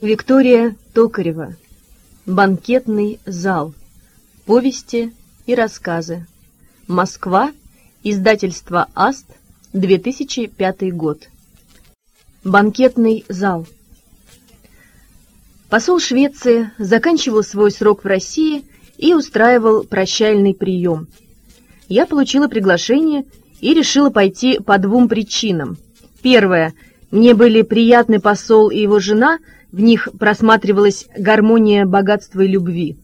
Виктория Токарева. Банкетный зал. Повести и рассказы. Москва. Издательство АСТ. 2005 год. Банкетный зал. Посол Швеции заканчивал свой срок в России и устраивал прощальный прием. Я получила приглашение и решила пойти по двум причинам. Первое. Мне были приятны посол и его жена – в них просматривалась гармония богатства и любви.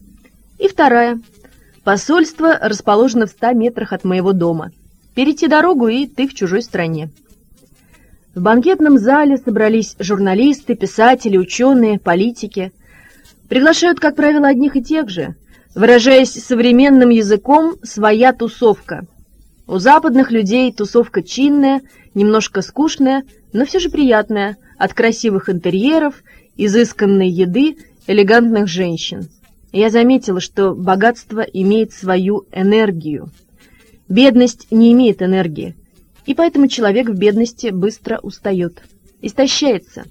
И вторая. Посольство расположено в ста метрах от моего дома. Перейти дорогу, и ты в чужой стране. В банкетном зале собрались журналисты, писатели, ученые, политики. Приглашают, как правило, одних и тех же. Выражаясь современным языком, своя тусовка. У западных людей тусовка чинная, немножко скучная, но все же приятная, от красивых интерьеров изысканной еды, элегантных женщин. Я заметила, что богатство имеет свою энергию. Бедность не имеет энергии, и поэтому человек в бедности быстро устает, истощается.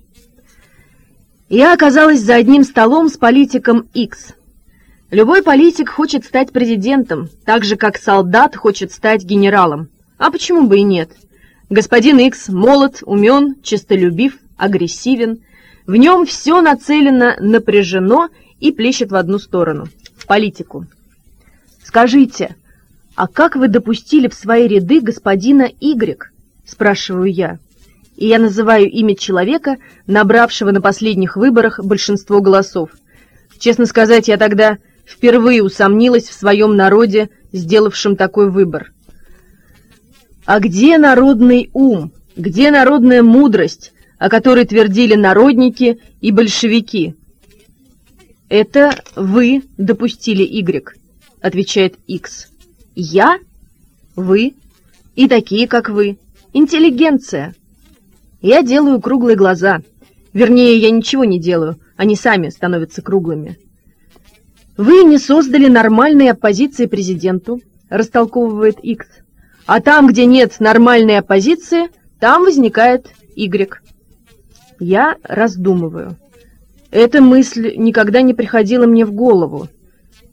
Я оказалась за одним столом с политиком X. Любой политик хочет стать президентом, так же, как солдат хочет стать генералом. А почему бы и нет? Господин X молод, умен, честолюбив, агрессивен – в нем все нацелено, напряжено и плещет в одну сторону — в политику. «Скажите, а как вы допустили в свои ряды господина Y?» — спрашиваю я. И я называю имя человека, набравшего на последних выборах большинство голосов. Честно сказать, я тогда впервые усомнилась в своем народе, сделавшем такой выбор. А где народный ум? Где народная мудрость? О которой твердили народники и большевики. «Это вы допустили Y», — отвечает X. «Я? Вы? И такие, как вы. Интеллигенция». Я делаю круглые глаза. Вернее, я ничего не делаю, они сами становятся круглыми. «Вы не создали нормальной оппозиции президенту», — растолковывает X. «А там, где нет нормальной оппозиции, там возникает Y». Я раздумываю. Эта мысль никогда не приходила мне в голову.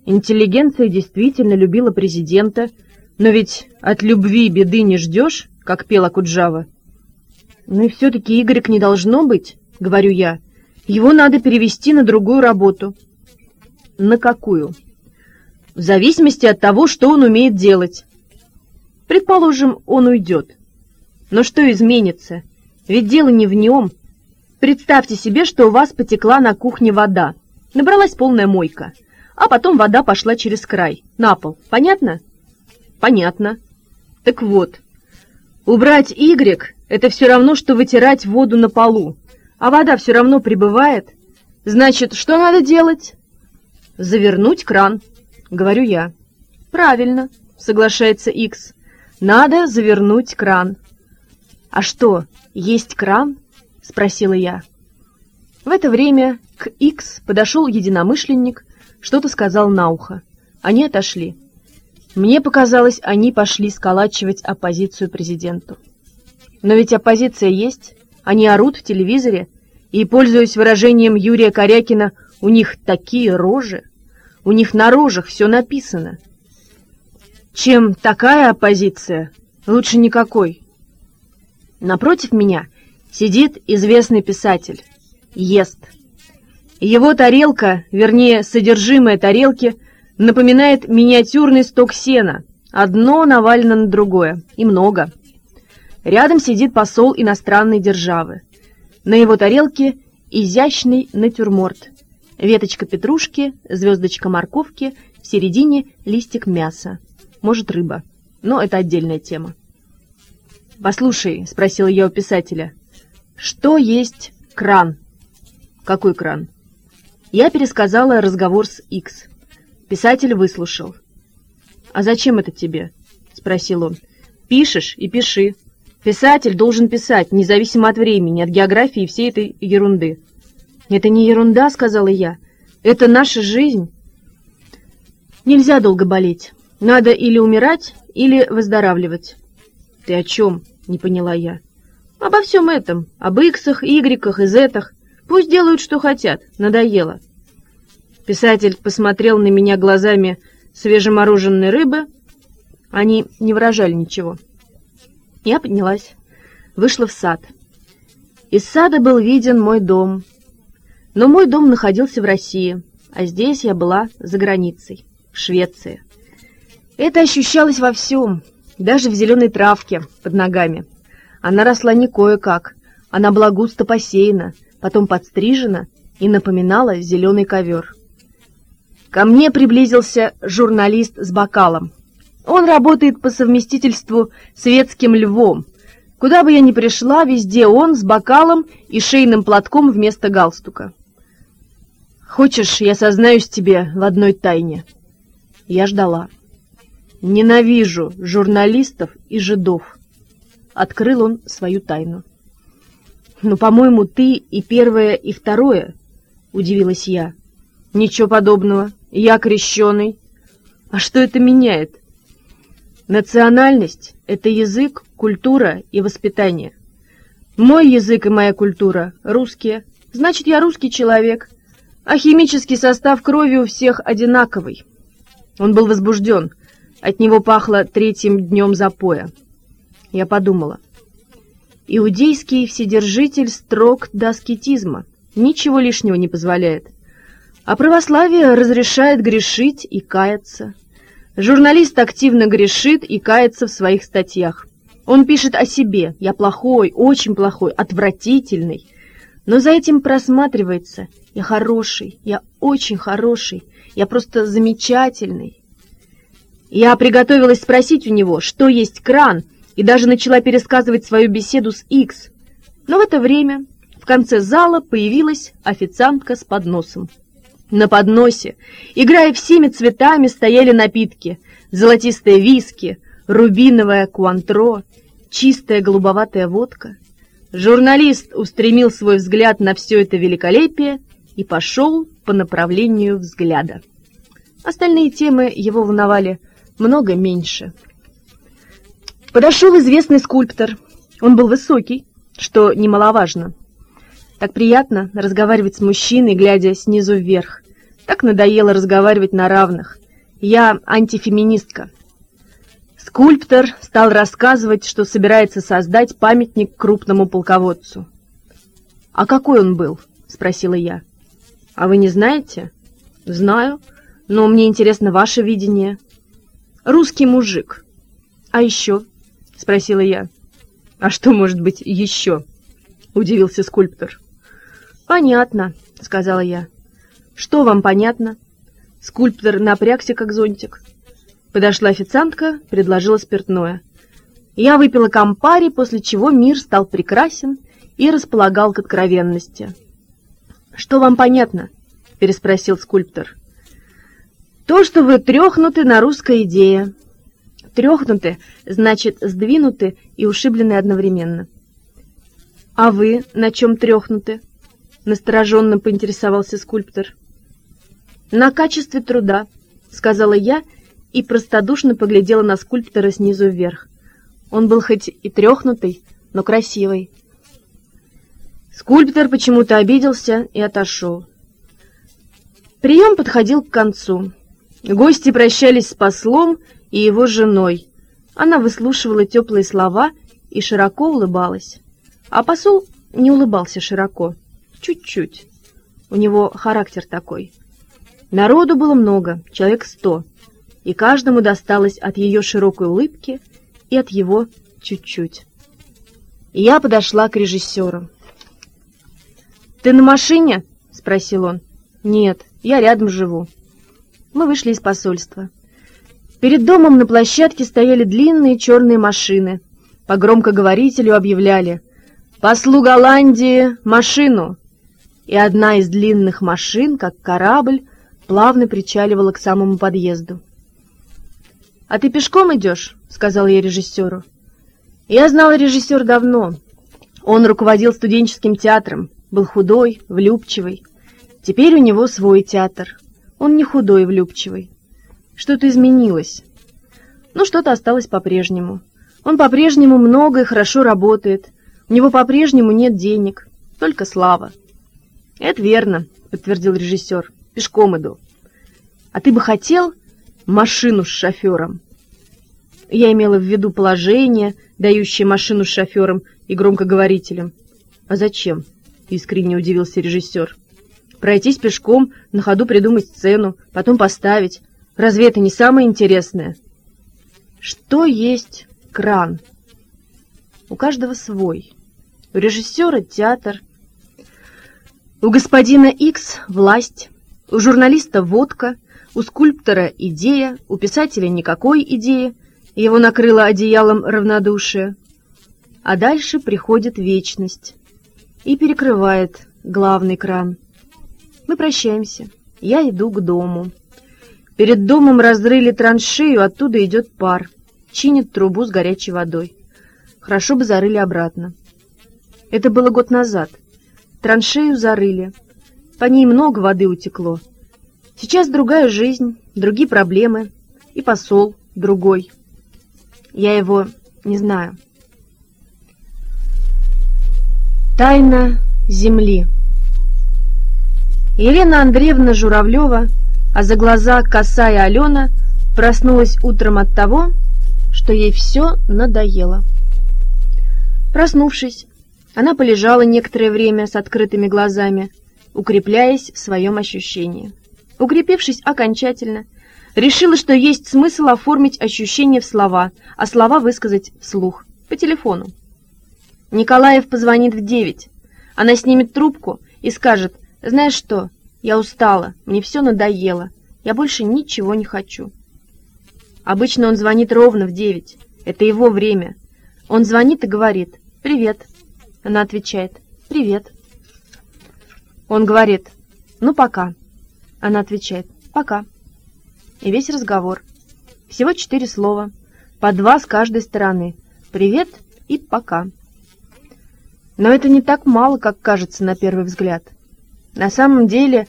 Интеллигенция действительно любила президента, но ведь от любви беды не ждешь, как пела Куджава. Ну и все-таки Игорек не должно быть, говорю я. Его надо перевести на другую работу. На какую? В зависимости от того, что он умеет делать. Предположим, он уйдет. Но что изменится? Ведь дело не в нем, Представьте себе, что у вас потекла на кухне вода. Набралась полная мойка. А потом вода пошла через край, на пол. Понятно? Понятно. Так вот, убрать Y — это все равно, что вытирать воду на полу. А вода все равно прибывает. Значит, что надо делать? Завернуть кран, говорю я. Правильно, соглашается X. Надо завернуть кран. А что, есть кран? — спросила я. В это время к Икс подошел единомышленник, что-то сказал на ухо. Они отошли. Мне показалось, они пошли сколачивать оппозицию президенту. Но ведь оппозиция есть, они орут в телевизоре, и, пользуясь выражением Юрия Корякина, у них такие рожи, у них на рожах все написано. Чем такая оппозиция, лучше никакой. Напротив меня сидит известный писатель, ест. Его тарелка, вернее, содержимое тарелки, напоминает миниатюрный сток сена, одно навалено на другое, и много. Рядом сидит посол иностранной державы. На его тарелке изящный натюрморт. Веточка петрушки, звездочка морковки, в середине листик мяса. Может, рыба. Но это отдельная тема. «Послушай», — спросила я у писателя, что есть кран? Какой кран? Я пересказала разговор с Икс. Писатель выслушал. «А зачем это тебе?» — спросил он. «Пишешь и пиши. Писатель должен писать, независимо от времени, от географии и всей этой ерунды». «Это не ерунда», — сказала я. «Это наша жизнь». «Нельзя долго болеть. Надо или умирать, или выздоравливать». «Ты о чем?» — не поняла я. Обо всем этом, об иксах, игреках и зетах. Пусть делают, что хотят, надоело. Писатель посмотрел на меня глазами свежемороженной рыбы. Они не выражали ничего. Я поднялась, вышла в сад. Из сада был виден мой дом. Но мой дом находился в России, а здесь я была за границей, в Швеции. Это ощущалось во всем, даже в зеленой травке под ногами. Она росла не кое-как, она была густо посеяна, потом подстрижена и напоминала зеленый ковер. Ко мне приблизился журналист с бокалом. Он работает по совместительству светским львом. Куда бы я ни пришла, везде он с бокалом и шейным платком вместо галстука. «Хочешь, я сознаюсь тебе в одной тайне?» Я ждала. «Ненавижу журналистов и жидов». Открыл он свою тайну. «Ну, по-моему, ты и первое, и второе», — удивилась я. «Ничего подобного. Я крещеный. А что это меняет?» «Национальность — это язык, культура и воспитание. Мой язык и моя культура — русские. Значит, я русский человек, а химический состав крови у всех одинаковый». Он был возбужден. От него пахло третьим днем запоя. Я подумала — Иудейский вседержитель строг до аскетизма, ничего лишнего не позволяет. А православие разрешает грешить и каяться. Журналист активно грешит и кается в своих статьях. Он пишет о себе «я плохой, очень плохой, отвратительный». Но за этим просматривается «я хороший, я очень хороший, я просто замечательный». Я приготовилась спросить у него, что есть кран, и даже начала пересказывать свою беседу с Икс. Но в это время в конце зала появилась официантка с подносом. На подносе, играя всеми цветами, стояли напитки. Золотистые виски, рубиновая куантро, чистая голубоватая водка. Журналист устремил свой взгляд на все это великолепие и пошел по направлению взгляда. Остальные темы его волновали много меньше. Подошел известный скульптор. Он был высокий, что немаловажно. Так приятно разговаривать с мужчиной, глядя снизу вверх. Так надоело разговаривать на равных. Я антифеминистка. Скульптор стал рассказывать, что собирается создать памятник крупному полководцу. «А какой он был?» — спросила я. «А вы не знаете?» «Знаю, но мне интересно ваше видение». «Русский мужик. А еще?» — спросила я. «А что может быть еще?» — удивился скульптор. «Понятно», — сказала я. «Что вам понятно?» Скульптор напрягся, как зонтик. Подошла официантка, предложила спиртное. Я выпила кампари, после чего мир стал прекрасен и располагал к откровенности. «Что вам понятно?» — переспросил скульптор. «То, что вы трехнуты на русской идее, Трехнуты, значит, сдвинуты и ушиблены одновременно. «А вы на чем трехнуты?» — настороженно поинтересовался скульптор. «На качестве труда», — сказала я и простодушно поглядела на скульптора снизу вверх. Он был хоть и трехнутый, но красивый. Скульптор почему-то обиделся и отошел. Прием подходил к концу. Гости прощались с послом и его женой. Она выслушивала теплые слова и широко улыбалась. А посол не улыбался широко, чуть-чуть. У него характер такой. Народу было много, человек сто, и каждому досталось от ее широкой улыбки и от его чуть-чуть. Я подошла к режиссеру. «Ты на машине?» — спросил он. «Нет, я рядом живу». Мы вышли из посольства. Перед домом на площадке стояли длинные черные машины. По громкоговорителю объявляли «Послу Голландии машину!» И одна из длинных машин, как корабль, плавно причаливала к самому подъезду. «А ты пешком идешь?» — сказал я режиссеру. Я знал режиссер давно. Он руководил студенческим театром, был худой, влюбчивый. Теперь у него свой театр. Он не худой и влюбчивый. Что-то изменилось. Но что-то осталось по-прежнему. Он по-прежнему много и хорошо работает. У него по-прежнему нет денег, только слава. «Это верно», — подтвердил режиссер. «Пешком иду». «А ты бы хотел машину с шофером?» Я имела в виду положение, дающее машину с шофером и громкоговорителем. «А зачем?» — искренне удивился режиссер. «Пройтись пешком, на ходу придумать сцену, потом поставить. Разве это не самое интересное?» Что есть кран? У каждого свой. У режиссера театр, у господина Икс власть, у журналиста водка, у скульптора идея, у писателя никакой идеи, его накрыло одеялом равнодушие. А дальше приходит вечность и перекрывает главный кран. Мы прощаемся. Я иду к дому. Перед домом разрыли траншею, оттуда идет пар. Чинит трубу с горячей водой. Хорошо бы зарыли обратно. Это было год назад. Траншею зарыли. По ней много воды утекло. Сейчас другая жизнь, другие проблемы. И посол другой. Я его не знаю. Тайна земли. Елена Андреевна Журавлева, а за глаза косая Алена, проснулась утром от того, что ей все надоело. Проснувшись, она полежала некоторое время с открытыми глазами, укрепляясь в своем ощущении. Укрепившись окончательно, решила, что есть смысл оформить ощущения в слова, а слова высказать вслух, по телефону. Николаев позвонит в девять. Она снимет трубку и скажет, «Знаешь что, я устала, мне все надоело, я больше ничего не хочу». Обычно он звонит ровно в девять, это его время. Он звонит и говорит, «Привет». Она отвечает «Привет». Он говорит «Ну, пока». Она отвечает «Пока». И весь разговор. Всего четыре слова, по два с каждой стороны. «Привет» и «Пока». Но это не так мало, как кажется на первый взгляд. На самом деле,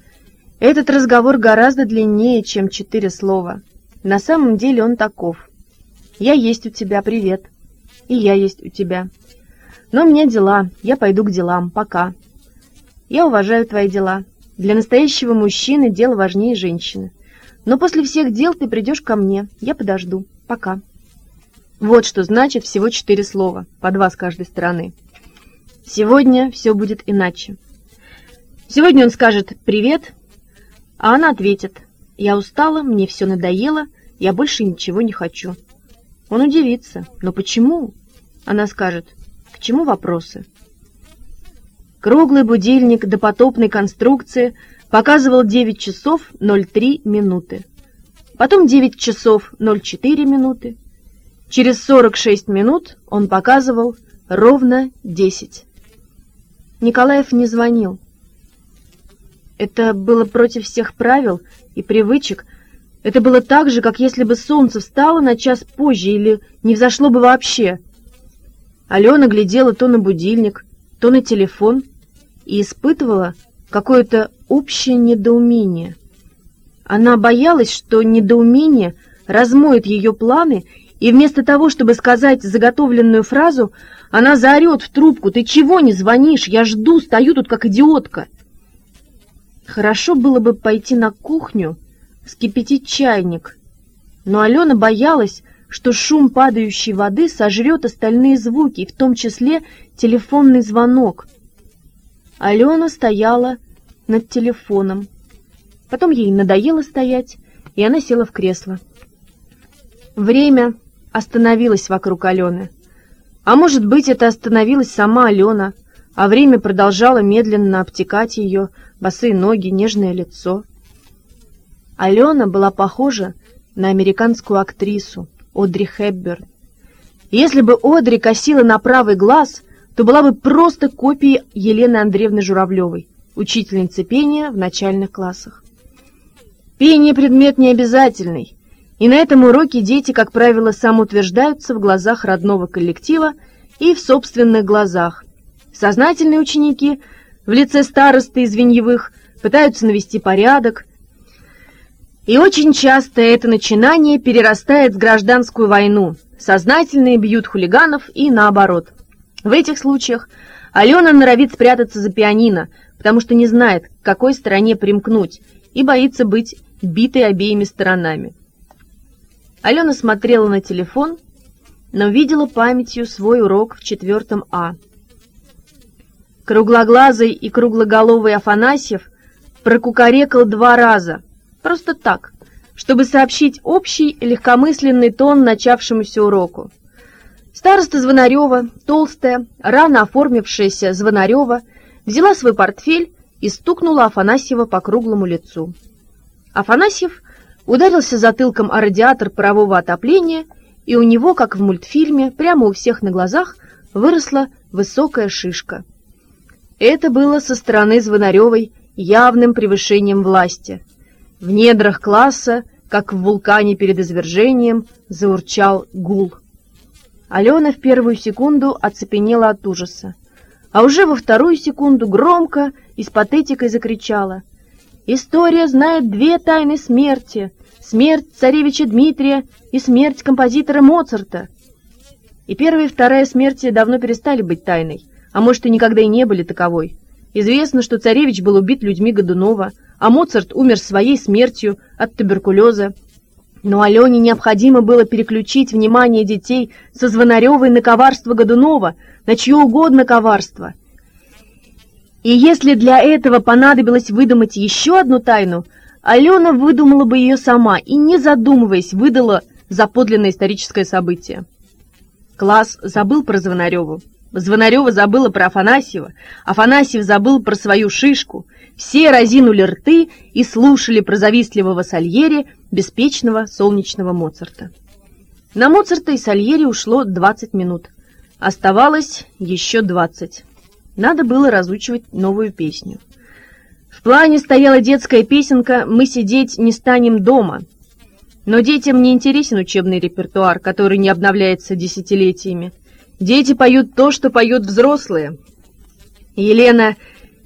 этот разговор гораздо длиннее, чем четыре слова. На самом деле он таков. «Я есть у тебя, привет». «И я есть у тебя». Но у меня дела, я пойду к делам, пока. Я уважаю твои дела. Для настоящего мужчины дело важнее женщины. Но после всех дел ты придешь ко мне, я подожду, пока. Вот что значит всего четыре слова, по два с каждой стороны. Сегодня все будет иначе. Сегодня он скажет «привет», а она ответит «я устала, мне все надоело, я больше ничего не хочу». Он удивится «но почему?» Она скажет чему вопросы? Круглый будильник допотопной конструкции показывал 9 часов 03 минуты. Потом 9 часов 04 минуты. Через 46 минут он показывал ровно 10. Николаев не звонил. Это было против всех правил и привычек. Это было так же, как если бы солнце встало на час позже или не взошло бы вообще – Алена глядела то на будильник, то на телефон и испытывала какое-то общее недоумение. Она боялась, что недоумение размоет ее планы, и вместо того, чтобы сказать заготовленную фразу, она заорет в трубку «Ты чего не звонишь? Я жду, стою тут как идиотка!» Хорошо было бы пойти на кухню, вскипятить чайник, но Алена боялась, что шум падающей воды сожрет остальные звуки, в том числе телефонный звонок. Алена стояла над телефоном. Потом ей надоело стоять, и она села в кресло. Время остановилось вокруг Алены. А может быть, это остановилась сама Алена, а время продолжало медленно обтекать ее, босые ноги, нежное лицо. Алена была похожа на американскую актрису, Одри Хепберн. Если бы Одри косила на правый глаз, то была бы просто копией Елены Андреевны Журавлевой, учительницы пения в начальных классах. Пение – предмет необязательный, и на этом уроке дети, как правило, самоутверждаются в глазах родного коллектива и в собственных глазах. Сознательные ученики в лице старосты и звеньевых пытаются навести порядок, и очень часто это начинание перерастает в гражданскую войну. Сознательные бьют хулиганов и наоборот. В этих случаях Алена норовит спрятаться за пианино, потому что не знает, к какой стороне примкнуть, и боится быть битой обеими сторонами. Алена смотрела на телефон, но видела памятью свой урок в четвертом А. Круглоглазый и круглоголовый Афанасьев прокукарекал два раза, просто так, чтобы сообщить общий легкомысленный тон начавшемуся уроку. Староста Звонарева, толстая, рано оформившаяся Звонарева, взяла свой портфель и стукнула Афанасьева по круглому лицу. Афанасьев ударился затылком о радиатор парового отопления, и у него, как в мультфильме, прямо у всех на глазах выросла высокая шишка. Это было со стороны Звонаревой явным превышением власти. В недрах класса, как в вулкане перед извержением, заурчал гул. Алена в первую секунду оцепенела от ужаса, а уже во вторую секунду громко и с патетикой закричала. «История знает две тайны смерти — смерть царевича Дмитрия и смерть композитора Моцарта». И первая и вторая смерти давно перестали быть тайной, а может и никогда и не были таковой. Известно, что царевич был убит людьми Годунова, а Моцарт умер своей смертью от туберкулеза, но Алене необходимо было переключить внимание детей со Звонаревой на коварство Годунова, на чье угодно коварство. И если для этого понадобилось выдумать еще одну тайну, Алена выдумала бы ее сама и, не задумываясь, выдала за подлинное историческое событие. Класс забыл про Звонареву. Звонарева забыла про Афанасьева, Афанасьев забыл про свою шишку. Все разинули рты и слушали про завистливого Сальери, беспечного солнечного Моцарта. На Моцарта и Сальери ушло 20 минут. Оставалось еще 20. Надо было разучивать новую песню. В плане стояла детская песенка «Мы сидеть не станем дома». Но детям не интересен учебный репертуар, который не обновляется десятилетиями. Дети поют то, что поют взрослые. Елена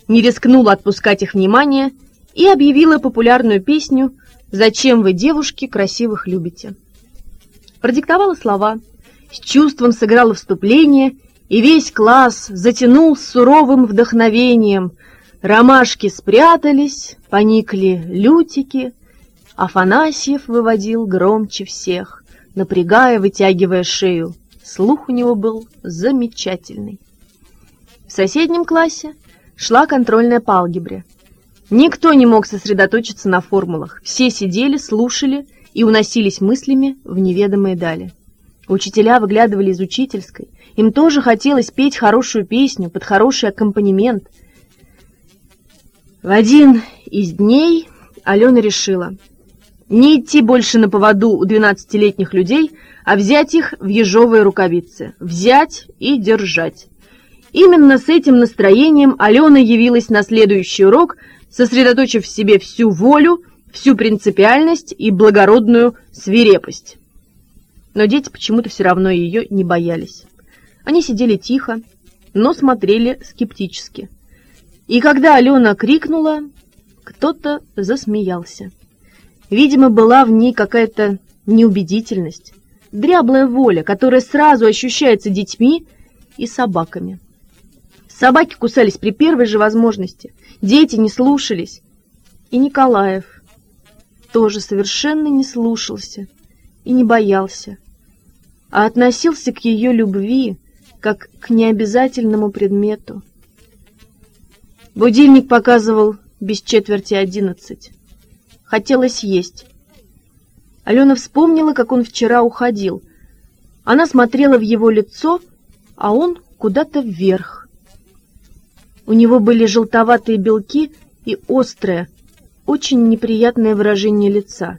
не рискнула отпускать их внимание и объявила популярную песню «Зачем вы, девушки, красивых любите?». Продиктовала слова, с чувством сыграла вступление, и весь класс затянул с суровым вдохновением. Ромашки спрятались, поникли лютики, Афанасьев выводил громче всех, напрягая, вытягивая шею. Слух у него был замечательный. В соседнем классе шла контрольная по алгебре. Никто не мог сосредоточиться на формулах. Все сидели, слушали и уносились мыслями в неведомые дали. Учителя выглядывали из учительской. Им тоже хотелось петь хорошую песню под хороший аккомпанемент. В один из дней Алена решила не идти больше на поводу у двенадцатилетних людей, а взять их в ежовые рукавицы. Взять и держать. Именно с этим настроением Алена явилась на следующий урок, сосредоточив в себе всю волю, всю принципиальность и благородную свирепость. Но дети почему-то все равно ее не боялись. Они сидели тихо, но смотрели скептически. И когда Алена крикнула, кто-то засмеялся. Видимо, была в ней какая-то неубедительность дряблая воля, которая сразу ощущается детьми и собаками. Собаки кусались при первой же возможности, дети не слушались. И Николаев тоже совершенно не слушался и не боялся, а относился к ее любви как к необязательному предмету. Будильник показывал без четверти одиннадцать. Хотелось есть. Алена вспомнила, как он вчера уходил. Она смотрела в его лицо, а он куда-то вверх. У него были желтоватые белки и острое, очень неприятное выражение лица.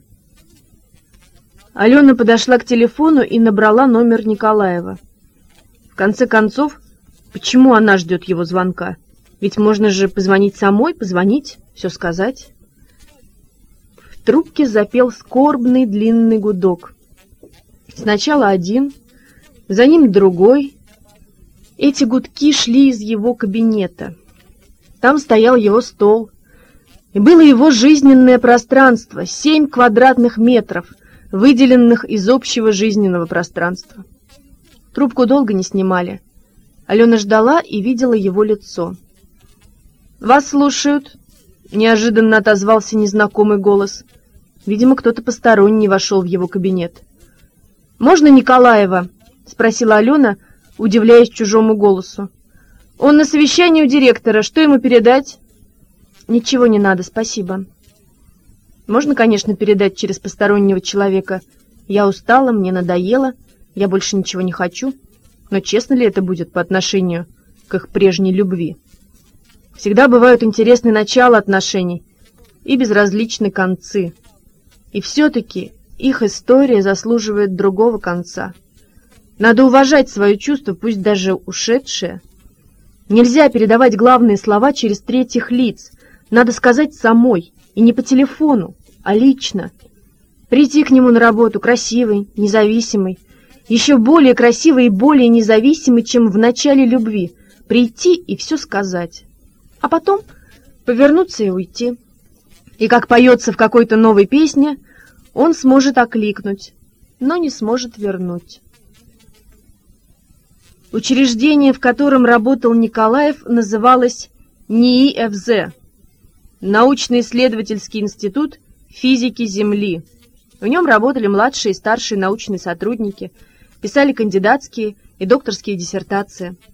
Алена подошла к телефону и набрала номер Николаева. В конце концов, почему она ждет его звонка? Ведь можно же позвонить самой, позвонить, все сказать трубке запел скорбный длинный гудок. Сначала один, за ним другой. Эти гудки шли из его кабинета. Там стоял его стол. И было его жизненное пространство, семь квадратных метров, выделенных из общего жизненного пространства. Трубку долго не снимали. Алена ждала и видела его лицо. «Вас слушают», — неожиданно отозвался незнакомый голос. Видимо, кто-то посторонний вошел в его кабинет. «Можно Николаева?» — спросила Алена, удивляясь чужому голосу. «Он на совещании у директора. Что ему передать?» «Ничего не надо, спасибо». «Можно, конечно, передать через постороннего человека. Я устала, мне надоело, я больше ничего не хочу. Но честно ли это будет по отношению к их прежней любви?» Всегда бывают интересные начала отношений и безразличны концы. И все-таки их история заслуживает другого конца. Надо уважать свое чувство, пусть даже ушедшее. Нельзя передавать главные слова через третьих лиц. Надо сказать самой, и не по телефону, а лично. Прийти к нему на работу красивый, независимый, еще более красивый и более независимый, чем в начале любви. Прийти и все сказать а потом повернуться и уйти. И как поется в какой-то новой песне, он сможет окликнуть, но не сможет вернуть. Учреждение, в котором работал Николаев, называлось НИИФЗ – Научно-исследовательский институт физики Земли. В нем работали младшие и старшие научные сотрудники, писали кандидатские и докторские диссертации –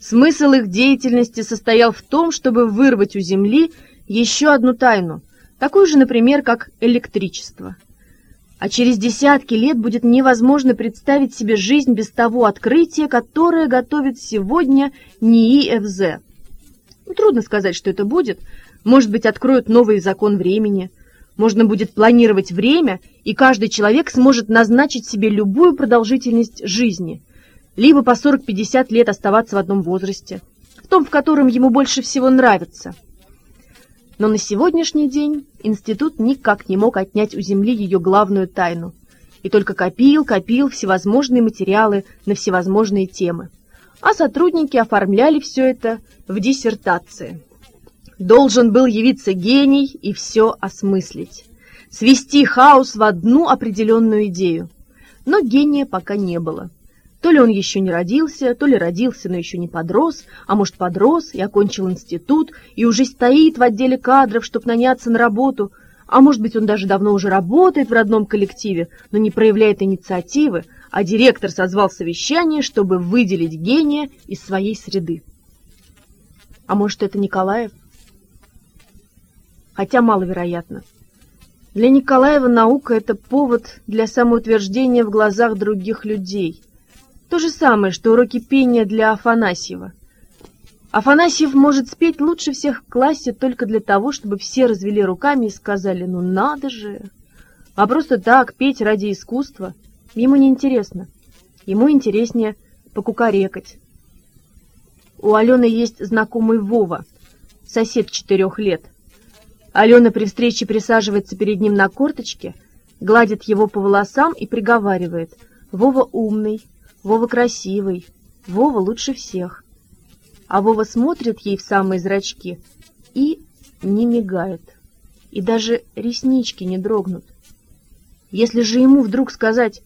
Смысл их деятельности состоял в том, чтобы вырвать у Земли еще одну тайну, такую же, например, как электричество. А через десятки лет будет невозможно представить себе жизнь без того открытия, которое готовит сегодня НИИ ФЗ. Ну, трудно сказать, что это будет. Может быть, откроют новый закон времени. Можно будет планировать время, и каждый человек сможет назначить себе любую продолжительность жизни – либо по 40-50 лет оставаться в одном возрасте, в том, в котором ему больше всего нравится. Но на сегодняшний день институт никак не мог отнять у Земли ее главную тайну, и только копил, копил всевозможные материалы на всевозможные темы. А сотрудники оформляли все это в диссертации. Должен был явиться гений и все осмыслить, свести хаос в одну определенную идею. Но гения пока не было. То ли он еще не родился, то ли родился, но еще не подрос, а может подрос и окончил институт, и уже стоит в отделе кадров, чтобы наняться на работу, а может быть он даже давно уже работает в родном коллективе, но не проявляет инициативы, а директор созвал совещание, чтобы выделить гения из своей среды. А может это Николаев? Хотя маловероятно. Для Николаева наука — это повод для самоутверждения в глазах других людей — то же самое, что уроки пения для Афанасьева. Афанасьев может спеть лучше всех в классе только для того, чтобы все развели руками и сказали «ну надо же». А просто так петь ради искусства ему не интересно. Ему интереснее покукарекать. У Алены есть знакомый Вова, сосед четырех лет. Алена при встрече присаживается перед ним на корточке, гладит его по волосам и приговаривает «Вова умный, Вова красивый, Вова лучше всех. А Вова смотрит ей в самые зрачки и не мигает, и даже реснички не дрогнут. Если же ему вдруг сказать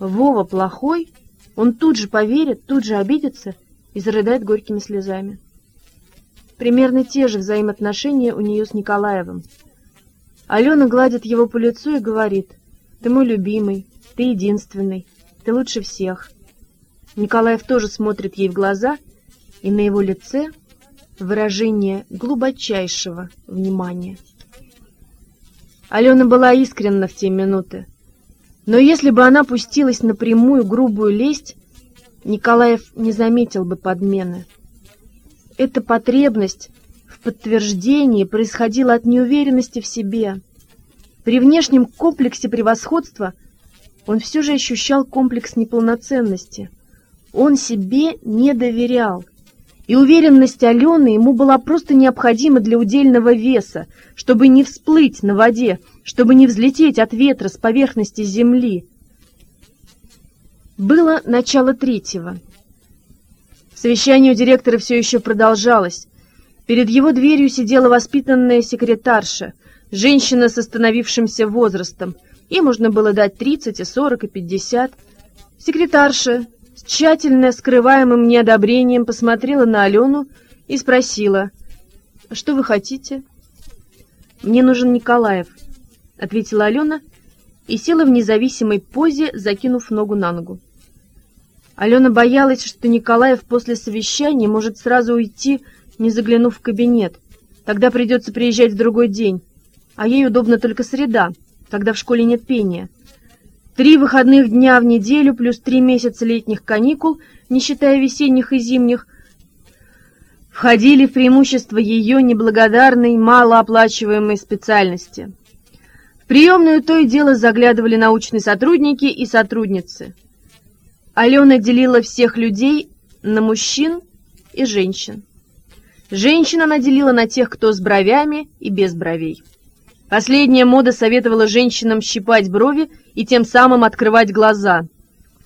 «Вова плохой», он тут же поверит, тут же обидится и зарыдает горькими слезами. Примерно те же взаимоотношения у нее с Николаевым. Алена гладит его по лицу и говорит «Ты мой любимый, ты единственный, ты лучше всех». Николаев тоже смотрит ей в глаза, и на его лице выражение глубочайшего внимания. Алена была искренна в те минуты. Но если бы она пустилась на прямую грубую лесть, Николаев не заметил бы подмены. Эта потребность в подтверждении происходила от неуверенности в себе. При внешнем комплексе превосходства он все же ощущал комплекс неполноценности — он себе не доверял. И уверенность Алены ему была просто необходима для удельного веса, чтобы не всплыть на воде, чтобы не взлететь от ветра с поверхности земли. Было начало третьего. Совещание у директора все еще продолжалось. Перед его дверью сидела воспитанная секретарша, женщина с остановившимся возрастом. Ей можно было дать 30, и 40, и 50. Секретарша, тщательно скрываемым неодобрением посмотрела на Алену и спросила, Что вы хотите? Мне нужен Николаев, ответила Алена и села в независимой позе, закинув ногу на ногу. Алена боялась, что Николаев после совещания может сразу уйти, не заглянув в кабинет. Тогда придется приезжать в другой день. А ей удобно только среда, когда в школе нет пения. Три выходных дня в неделю плюс три месяца летних каникул, не считая весенних и зимних, входили в преимущество ее неблагодарной, малооплачиваемой специальности. В приемную то и дело заглядывали научные сотрудники и сотрудницы. Алена делила всех людей на мужчин и женщин. Женщин она делила на тех, кто с бровями и без бровей. Последняя мода советовала женщинам щипать брови и тем самым открывать глаза.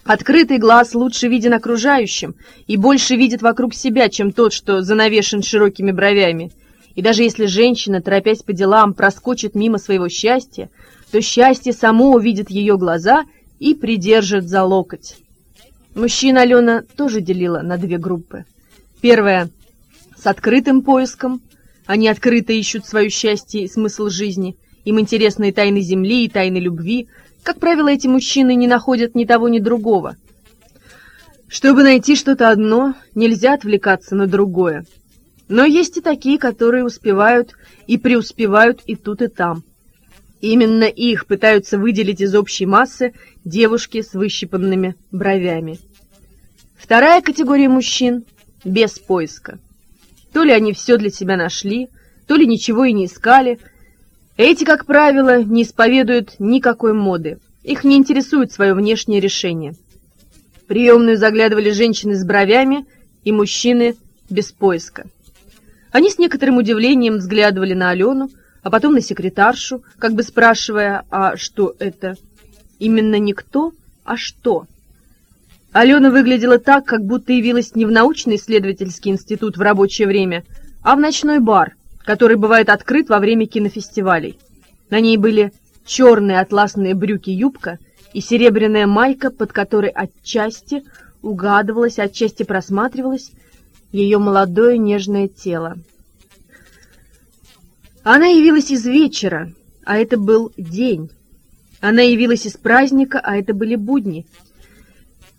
Открытый глаз лучше виден окружающим и больше видит вокруг себя, чем тот, что занавешен широкими бровями. И даже если женщина, торопясь по делам, проскочит мимо своего счастья, то счастье само увидит ее глаза и придержит за локоть. Мужчин Алена тоже делила на две группы. Первая — с открытым поиском, они открыто ищут свое счастье и смысл жизни. Им интересны тайны земли, и тайны любви. Как правило, эти мужчины не находят ни того, ни другого. Чтобы найти что-то одно, нельзя отвлекаться на другое. Но есть и такие, которые успевают и преуспевают и тут, и там. Именно их пытаются выделить из общей массы девушки с выщипанными бровями. Вторая категория мужчин — без поиска. То ли они все для себя нашли, то ли ничего и не искали. Эти, как правило, не исповедуют никакой моды. Их не интересует свое внешнее решение. В приемную заглядывали женщины с бровями и мужчины без поиска. Они с некоторым удивлением взглядывали на Алену, а потом на секретаршу, как бы спрашивая, а что это? Именно не кто, а что? Алена выглядела так, как будто явилась не в научно-исследовательский институт в рабочее время, а в ночной бар, который бывает открыт во время кинофестивалей. На ней были черные атласные брюки-юбка и серебряная майка, под которой отчасти угадывалось, отчасти просматривалось ее молодое нежное тело. Она явилась из вечера, а это был день. Она явилась из праздника, а это были будни —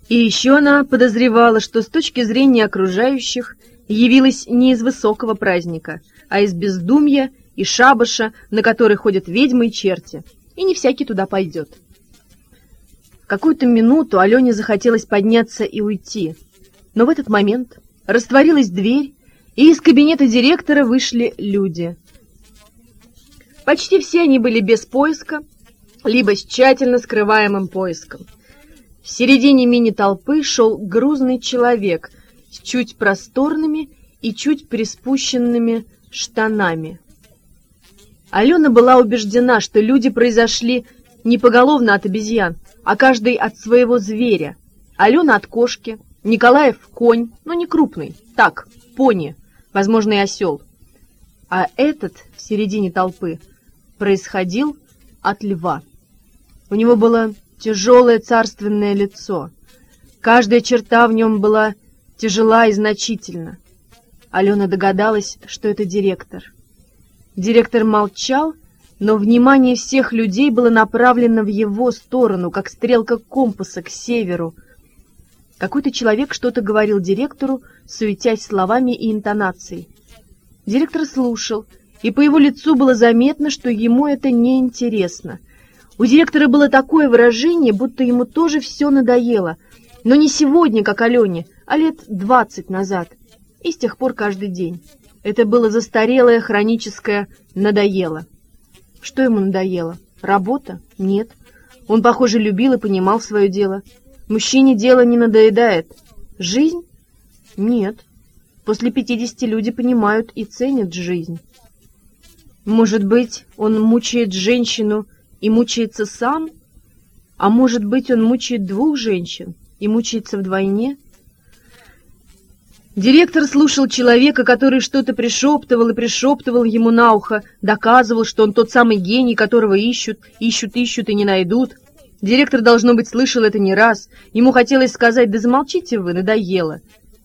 и еще она подозревала, что с точки зрения окружающих явилась не из высокого праздника, а из бездумья и шабаша, на который ходят ведьмы и черти, и не всякий туда пойдет. Какую-то минуту Алене захотелось подняться и уйти, но в этот момент растворилась дверь, и из кабинета директора вышли люди. Почти все они были без поиска, либо с тщательно скрываемым поиском. В середине мини-толпы шел грузный человек с чуть просторными и чуть приспущенными штанами. Алена была убеждена, что люди произошли не поголовно от обезьян, а каждый от своего зверя. Алена от кошки, Николаев — конь, но не крупный, так, пони, возможно, и осел. А этот в середине толпы происходил от льва. У него было тяжелое царственное лицо. Каждая черта в нем была тяжела и значительна. Алена догадалась, что это директор. Директор молчал, но внимание всех людей было направлено в его сторону, как стрелка компаса к северу. Какой-то человек что-то говорил директору, суетясь словами и интонацией. Директор слушал, и по его лицу было заметно, что ему это неинтересно — у директора было такое выражение, будто ему тоже все надоело. Но не сегодня, как Алене, а лет двадцать назад. И с тех пор каждый день. Это было застарелое хроническое «надоело». Что ему надоело? Работа? Нет. Он, похоже, любил и понимал свое дело. Мужчине дело не надоедает. Жизнь? Нет. После пятидесяти люди понимают и ценят жизнь. Может быть, он мучает женщину и мучается сам? А может быть, он мучает двух женщин и мучается вдвойне? Директор слушал человека, который что-то пришептывал и пришептывал ему на ухо, доказывал, что он тот самый гений, которого ищут, ищут, ищут и не найдут. Директор, должно быть, слышал это не раз. Ему хотелось сказать, да замолчите вы, надоело.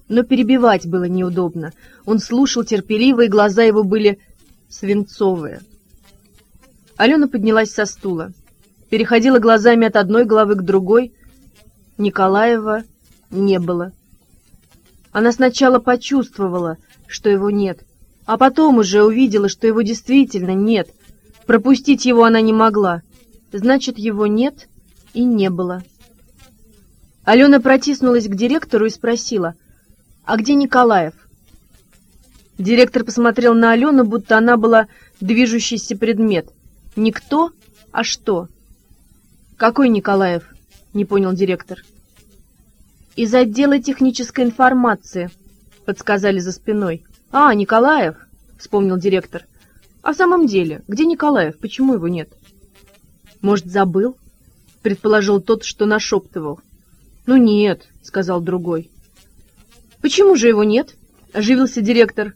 но перебивать было неудобно. Он слушал терпеливо, и глаза его были свинцовые. Алена поднялась со стула, переходила глазами от одной головы к другой. Николаева не было. Она сначала почувствовала, что его нет, а потом уже увидела, что его действительно нет. Пропустить его она не могла. Значит, его нет и не было. Алена протиснулась к директору и спросила, «А где Николаев?» Директор посмотрел на Алену, будто она была движущийся предмет. «Никто? А что?» «Какой Николаев?» — не понял директор. «Из отдела технической информации», — подсказали за спиной. «А, Николаев», — вспомнил директор. «А в самом деле, где Николаев? Почему его нет?» «Может, забыл?» — предположил тот, что нашептывал. «Ну нет», — сказал другой. «Почему же его нет?» — оживился директор.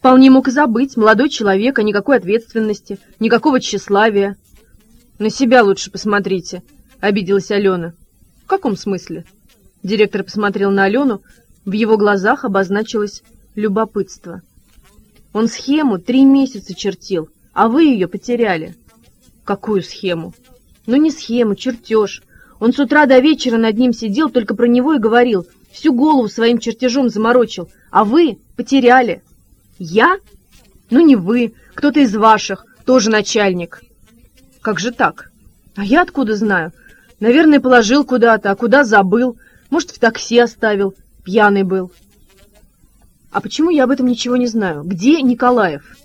«Вполне мог и забыть. Молодой человек, а никакой ответственности, никакого тщеславия». «На себя лучше посмотрите», — обиделась Алена. «В каком смысле?» Директор посмотрел на Алену, в его глазах обозначилось любопытство. «Он схему три месяца чертил, а вы ее потеряли». «Какую схему?» «Ну не схему, чертеж. Он с утра до вечера над ним сидел, только про него и говорил. Всю голову своим чертежом заморочил. А вы потеряли. Я? Ну не вы, кто-то из ваших, тоже начальник. Как же так? А я откуда знаю? Наверное, положил куда-то, а куда забыл. Может, в такси оставил. Пьяный был. А почему я об этом ничего не знаю? Где Николаев?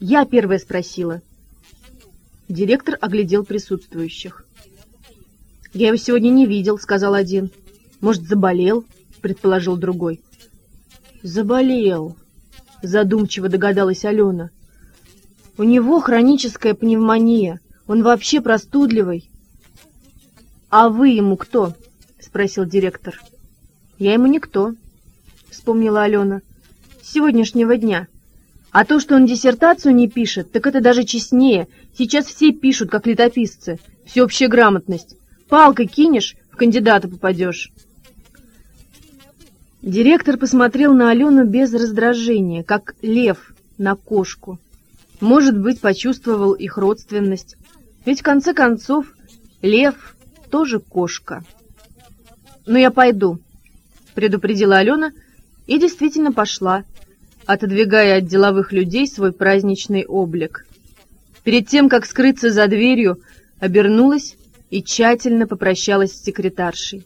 Я первая спросила. Директор оглядел присутствующих. «Я его сегодня не видел», — сказал один. «Может, заболел?» — предположил другой. «Заболел», — задумчиво догадалась Алена. «У него хроническая пневмония. Он вообще простудливый». «А вы ему кто?» — спросил директор. «Я ему никто», — вспомнила Алена. «С сегодняшнего дня. А то, что он диссертацию не пишет, так это даже честнее. Сейчас все пишут, как летописцы. Всеобщая грамотность. Палкой кинешь, в кандидата попадешь. Директор посмотрел на Алену без раздражения, как лев на кошку. Может быть, почувствовал их родственность. Ведь, в конце концов, лев тоже кошка. «Ну, я пойду», — предупредила Алена, и действительно пошла, отодвигая от деловых людей свой праздничный облик. Перед тем, как скрыться за дверью, обернулась и тщательно попрощалась с секретаршей.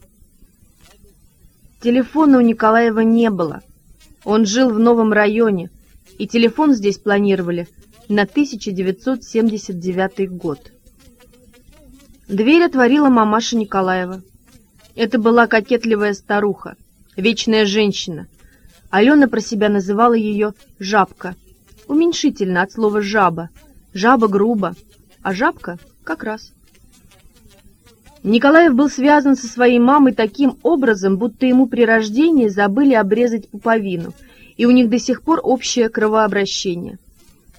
Телефона у Николаева не было. Он жил в новом районе, и телефон здесь планировали на 1979 год. Дверь отворила мамаша Николаева. Это была кокетливая старуха, вечная женщина. Алена про себя называла ее «жабка», уменьшительно от слова «жаба». Жаба грубо, а жабка как раз. Николаев был связан со своей мамой таким образом, будто ему при рождении забыли обрезать пуповину, и у них до сих пор общее кровообращение.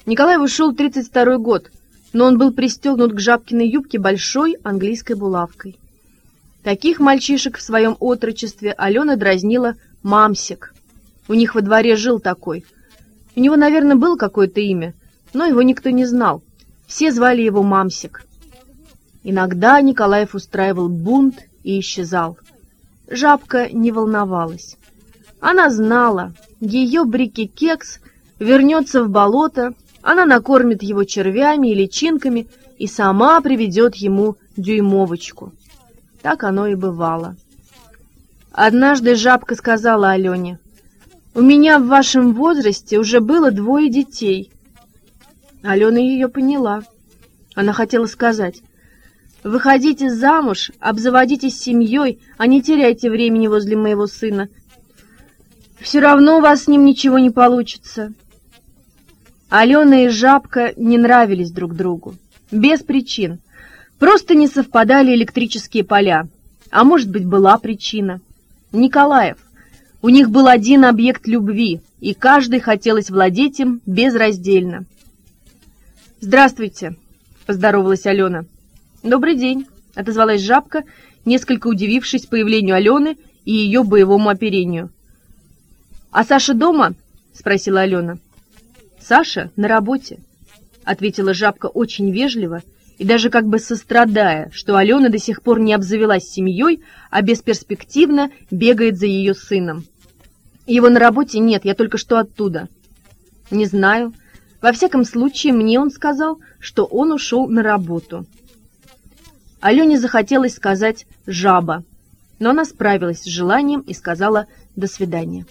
Николаев ушел 32 год, но он был пристегнут к жабкиной юбке большой английской булавкой. Таких мальчишек в своем отрочестве Алена дразнила «мамсик». У них во дворе жил такой. У него, наверное, было какое-то имя, но его никто не знал. Все звали его «мамсик». Иногда Николаев устраивал бунт и исчезал. Жабка не волновалась. Она знала, ее брики-кекс вернется в болото, она накормит его червями и личинками и сама приведет ему дюймовочку. Так оно и бывало. Однажды жабка сказала Алене, «У меня в вашем возрасте уже было двое детей». Алена ее поняла. Она хотела сказать, Выходите замуж, обзаводитесь семьей, а не теряйте времени возле моего сына. Все равно у вас с ним ничего не получится. Алена и Жабка не нравились друг другу. Без причин. Просто не совпадали электрические поля. А может быть, была причина. Николаев. У них был один объект любви, и каждый хотелось владеть им безраздельно. «Здравствуйте», — поздоровалась Алена. «Добрый день», — отозвалась жабка, несколько удивившись появлению Алены и ее боевому оперению. «А Саша дома?» — спросила Алена. «Саша на работе», — ответила жабка очень вежливо и даже как бы сострадая, что Алена до сих пор не обзавелась семьей, а бесперспективно бегает за ее сыном. «Его на работе нет, я только что оттуда». «Не знаю. Во всяком случае, мне он сказал, что он ушел на работу». Алене захотелось сказать «жаба», но она справилась с желанием и сказала «до свидания».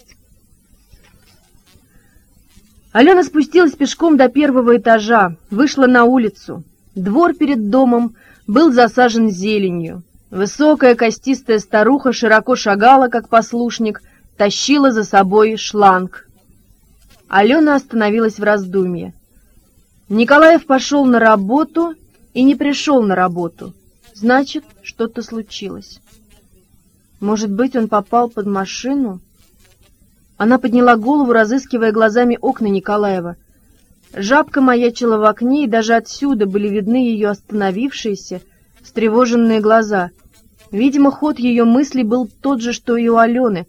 Алена спустилась пешком до первого этажа, вышла на улицу. Двор перед домом был засажен зеленью. Высокая костистая старуха широко шагала, как послушник, тащила за собой шланг. Алена остановилась в раздумье. Николаев пошел на работу и не пришел на работу. Значит, что-то случилось. Может быть, он попал под машину? Она подняла голову, разыскивая глазами окна Николаева. Жабка маячила в окне, и даже отсюда были видны ее остановившиеся, встревоженные глаза. Видимо, ход ее мыслей был тот же, что и у Алены.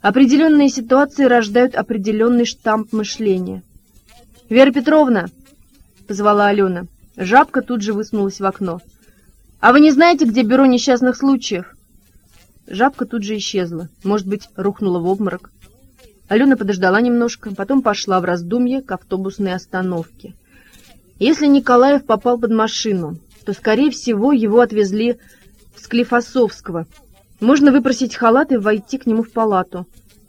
Определенные ситуации рождают определенный штамп мышления. «Вера Петровна!» — позвала Алена. Жабка тут же высунулась в окно. «А вы не знаете, где бюро несчастных случаев?» Жабка тут же исчезла. Может быть, рухнула в обморок. Алена подождала немножко, потом пошла в раздумье к автобусной остановке. Если Николаев попал под машину, то, скорее всего, его отвезли в Склифосовского. Можно выпросить халат и войти к нему в палату.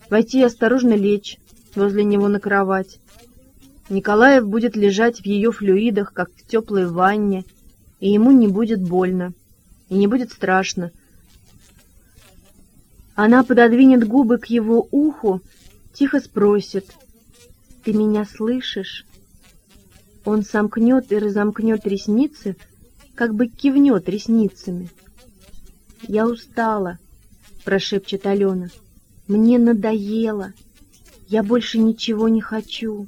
Войти и осторожно лечь возле него на кровать. Николаев будет лежать в ее флюидах, как в теплой ванне, и ему не будет больно, и не будет страшно. Она пододвинет губы к его уху Тихо спросит, «Ты меня слышишь?» Он сомкнет и разомкнет ресницы, как бы кивнет ресницами. «Я устала», — прошепчет Алена. «Мне надоело. Я больше ничего не хочу».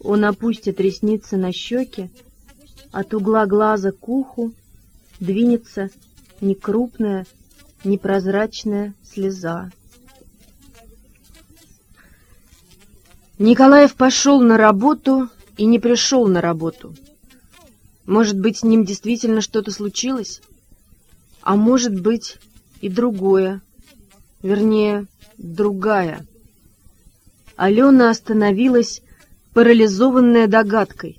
Он опустит ресницы на щеки, от угла глаза к уху двинется некрупная, непрозрачная слеза. Николаев пошел на работу и не пришел на работу. Может быть, с ним действительно что-то случилось? А может быть, и другое. Вернее, другая. Алена остановилась, парализованная догадкой.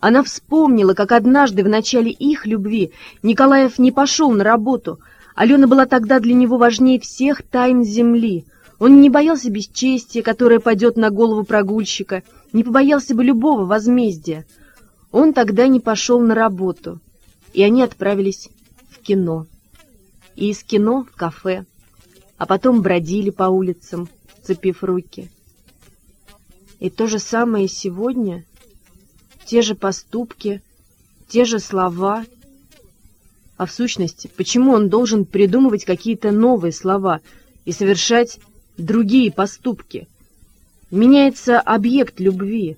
Она вспомнила, как однажды в начале их любви Николаев не пошел на работу. Алена была тогда для него важнее всех тайн земли — он не боялся бесчестия, которое падет на голову прогульщика, не побоялся бы любого возмездия. Он тогда не пошел на работу, и они отправились в кино. И из кино в кафе, а потом бродили по улицам, цепив руки. И то же самое сегодня, те же поступки, те же слова. А в сущности, почему он должен придумывать какие-то новые слова и совершать другие поступки. Меняется объект любви,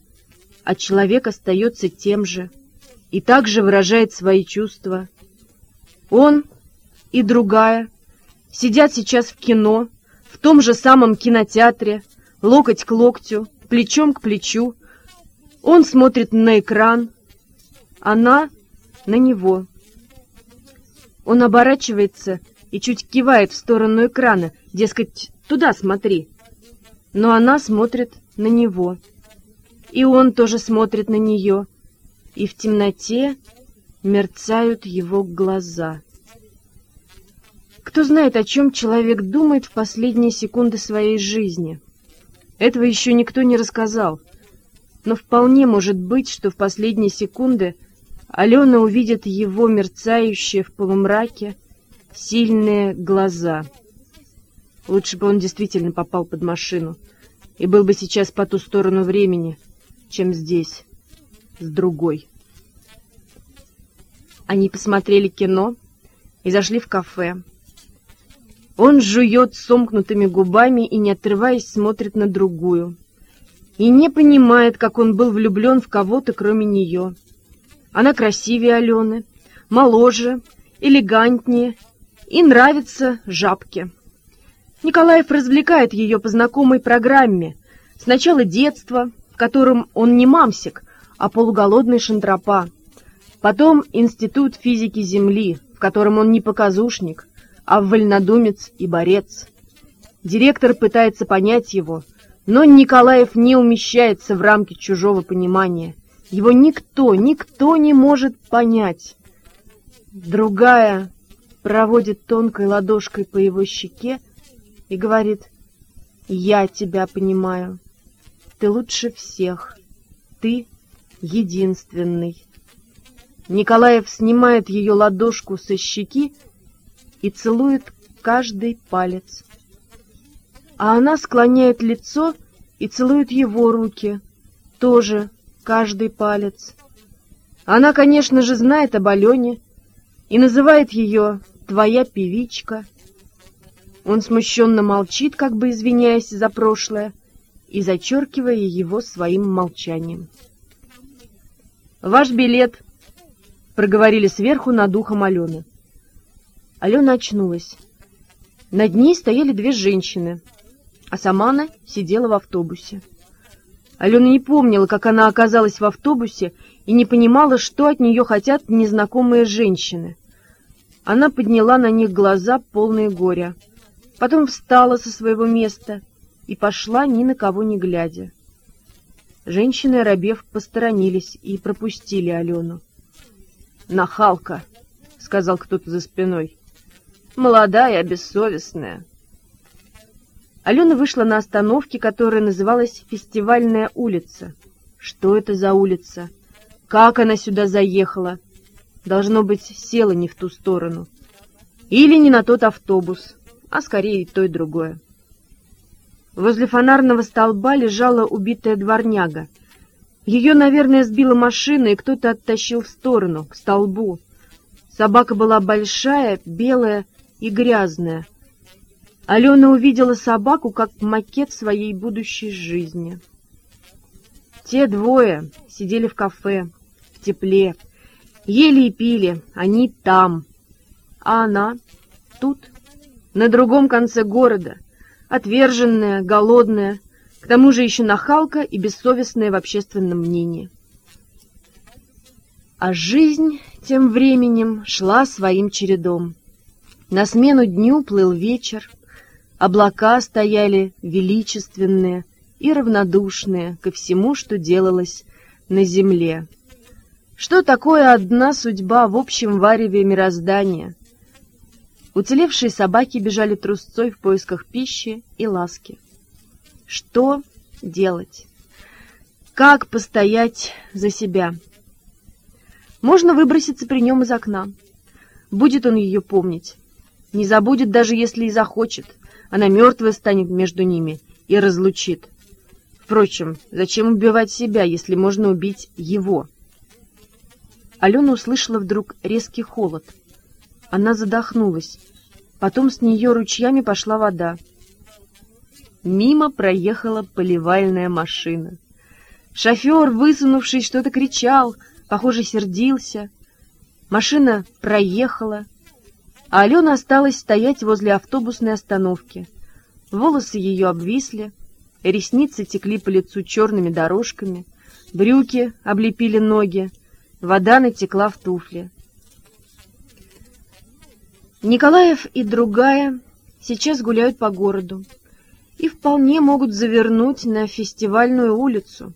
а человек остается тем же и также выражает свои чувства. Он и другая сидят сейчас в кино, в том же самом кинотеатре, локоть к локтю, плечом к плечу. Он смотрит на экран, она на него. Он оборачивается и чуть кивает в сторону экрана, дескать, Туда смотри. Но она смотрит на него. И он тоже смотрит на нее. И в темноте мерцают его глаза. Кто знает, о чем человек думает в последние секунды своей жизни. Этого еще никто не рассказал. Но вполне может быть, что в последние секунды Алена увидит его мерцающие в полумраке сильные глаза — Лучше бы он действительно попал под машину и был бы сейчас по ту сторону времени, чем здесь, с другой. Они посмотрели кино и зашли в кафе. Он жует сомкнутыми губами и, не отрываясь, смотрит на другую. И не понимает, как он был влюблен в кого-то, кроме нее. Она красивее Алены, моложе, элегантнее и нравится жабке. Николаев развлекает ее по знакомой программе. Сначала детство, в котором он не мамсик, а полуголодный шантропа. Потом институт физики Земли, в котором он не показушник, а вольнодумец и борец. Директор пытается понять его, но Николаев не умещается в рамки чужого понимания. Его никто, никто не может понять. Другая проводит тонкой ладошкой по его щеке и говорит, «Я тебя понимаю. Ты лучше всех. Ты единственный». Николаев снимает ее ладошку со щеки и целует каждый палец. А она склоняет лицо и целует его руки, тоже каждый палец. Она, конечно же, знает об Алене и называет ее «твоя певичка». Он смущенно молчит, как бы извиняясь за прошлое, и зачеркивая его своим молчанием. «Ваш билет!» — проговорили сверху над ухом Алены. Алена очнулась. Над ней стояли две женщины, а сама она сидела в автобусе. Алена не помнила, как она оказалась в автобусе, и не понимала, что от нее хотят незнакомые женщины. Она подняла на них глаза, полные горя. Потом встала со своего места и пошла, ни на кого не глядя. Женщины, оробев, посторонились и пропустили Алену. «Нахалка!» — сказал кто-то за спиной. «Молодая, бессовестная». Алена вышла на остановке, которая называлась «Фестивальная улица». Что это за улица? Как она сюда заехала? Должно быть, села не в ту сторону. Или не на тот автобус, а скорее то, и другое. Возле фонарного столба лежала убитая дворняга. Ее, наверное, сбила машина, и кто-то оттащил в сторону, к столбу. Собака была большая, белая и грязная — Алена увидела собаку как макет своей будущей жизни. Те двое сидели в кафе, в тепле, ели и пили, они там, а она тут, на другом конце города, отверженная, голодная, к тому же еще нахалка и бессовестная в общественном мнении. А жизнь тем временем шла своим чередом. На смену дню плыл вечер, Облака стояли величественные и равнодушные ко всему, что делалось на земле. Что такое одна судьба в общем вареве мироздания? Уцелевшие собаки бежали трусцой в поисках пищи и ласки. Что делать? Как постоять за себя? Можно выброситься при нем из окна. Будет он ее помнить. Не забудет, даже если и захочет она мертвая станет между ними и разлучит. Впрочем, зачем убивать себя, если можно убить его? Алена услышала вдруг резкий холод. Она задохнулась. Потом с нее ручьями пошла вода. Мимо проехала поливальная машина. Шофер, высунувшись, что-то кричал, похоже, сердился. Машина проехала, а Алена осталась стоять возле автобусной остановки. Волосы ее обвисли, ресницы текли по лицу черными дорожками, брюки облепили ноги, вода натекла в туфли. Николаев и другая сейчас гуляют по городу и вполне могут завернуть на фестивальную улицу.